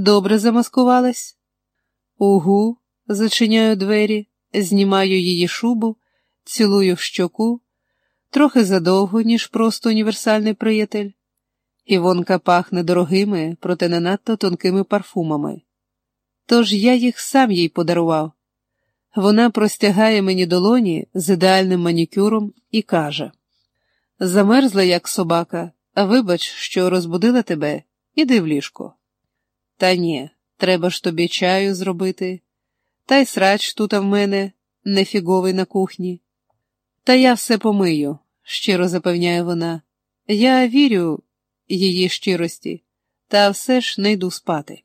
Добре замаскувалась? Угу, зачиняю двері, знімаю її шубу, цілую в щоку, трохи задовго, ніж просто універсальний приятель. Івонка пахне дорогими, проте не надто тонкими парфумами. Тож я їх сам їй подарував. Вона простягає мені долоні з ідеальним манікюром і каже: Замерзла, як собака, а вибач, що розбудила тебе, іди в ліжко. Та ні, треба ж тобі чаю зробити, та й срач тут в мене нефіговий на кухні. Та я все помию, щиро запевняє вона. Я вірю її щирості, та все ж не йду спати.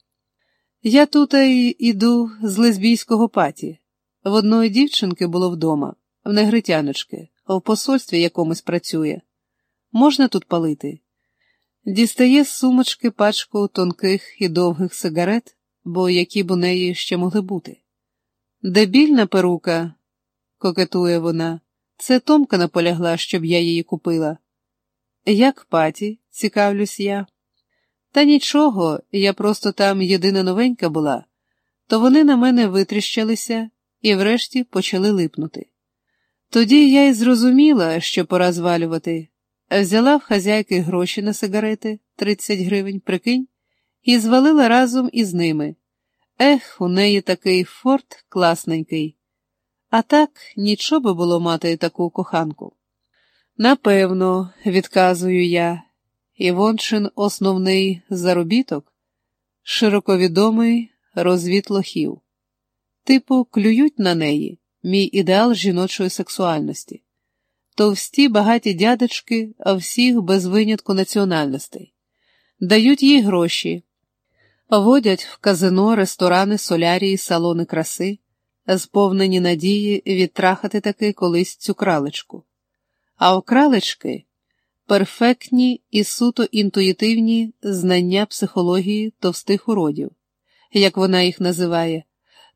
Я тут і іду з лесбійського паті. В одної дівчинки було вдома, в негритяночки, в посольстві якомусь працює. Можна тут палити? Дістає з сумочки пачку тонких і довгих сигарет, бо які б у неї ще могли бути. Дебільна перука, кокетує вона, це Томка наполягла, щоб я її купила. Як паті, цікавлюсь я. Та нічого, я просто там єдина новенька була, то вони на мене витріщалися і врешті почали липнути. Тоді я й зрозуміла, що пора звалювати. Взяла в хазяйки гроші на сигарети 30 гривень, прикинь, і звалила разом із ними. Ех, у неї такий форт класненький. А так нічого би було мати таку коханку. Напевно, відказую я, Івончин основний заробіток, широковідомий розвід лохів. Типу, клюють на неї, мій ідеал жіночої сексуальності товсті багаті дядечки, а всіх без винятку національностей, дають їй гроші, водять в казино, ресторани, солярії, салони краси, сповнені надії відтрахати таки колись цю кралечку. А у кралечки перфектні і суто інтуїтивні знання психології товстих уродів, як вона їх називає.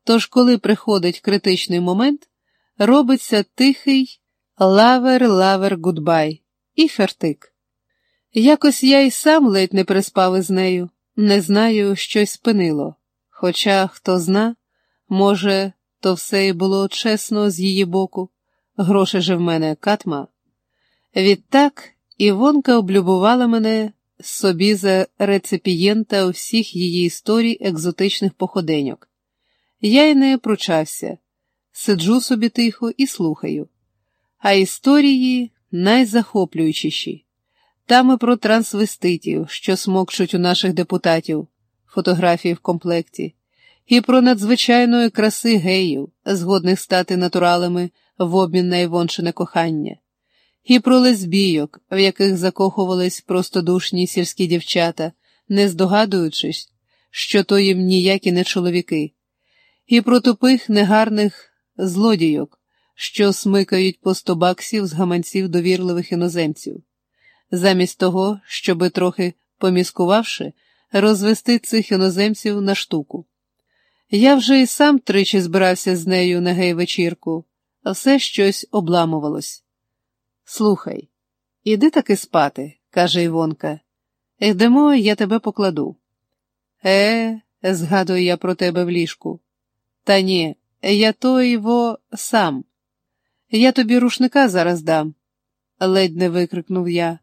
Тож, коли приходить критичний момент, робиться тихий. Lover, lover, goodbye і фертик. Якось я й сам ледь не приспав із нею, не знаю, щось спинило. Хоча, хто зна, може, то все й було чесно з її боку, гроші же в мене катма. Відтак Івонка облюбувала мене собі за реципієнта всіх її історій екзотичних походеньок. Я й не пручався, сиджу собі тихо і слухаю а історії найзахоплюючіші. Там і про трансвеститів, що смокчуть у наших депутатів, фотографії в комплекті, і про надзвичайної краси геїв, згодних стати натуралами в обмін на Івончине кохання, і про лесбійок, в яких закохувались простодушні сільські дівчата, не здогадуючись, що то їм ніякі не чоловіки, і про тупих негарних злодійок що смикають по сто баксів з гаманців довірливих іноземців, замість того, щоби трохи поміскувавши, розвести цих іноземців на штуку. Я вже і сам тричі збирався з нею на гей-вечірку, а все щось обламувалось. Слухай, іди таки спати, каже Івонка. Йдемо, я тебе покладу. Е, згадую я про тебе в ліжку. Та ні, я то його сам. Я тобі рушника зараз дам, ледь не викрикнув я.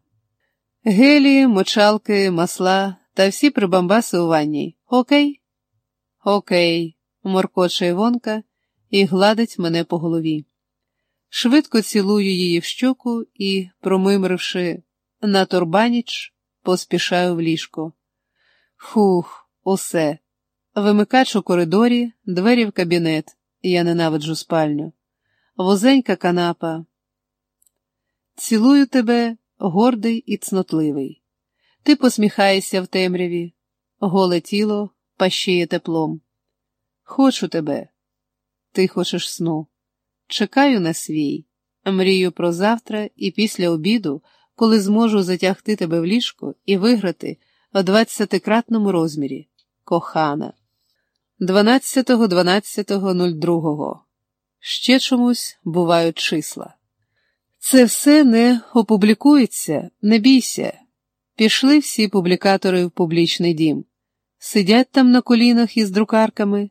Гелі, мочалки, масла та всі прибамбаси у ванні. Окей? Окей, моркоче Івонка і гладить мене по голові. Швидко цілую її в щоку і, промимривши на торбаніч, поспішаю в ліжко. Фух, усе. Вимикач у коридорі, двері в кабінет. Я ненавиджу спальню вузенька канапа. Цілую тебе, гордий і цнотливий. Ти посміхаєшся в темряві, голе тіло пащиє теплом. Хочу тебе, ти хочеш сну. Чекаю на свій, мрію про завтра і після обіду, коли зможу затягти тебе в ліжко і виграти у двадцятикратному розмірі. Кохана. 12.12.02 ще чомусь бувають числа. Це все не опублікується, не бійся. Пішли всі публікатори в публічний дім. Сидять там на колінах із друкарками,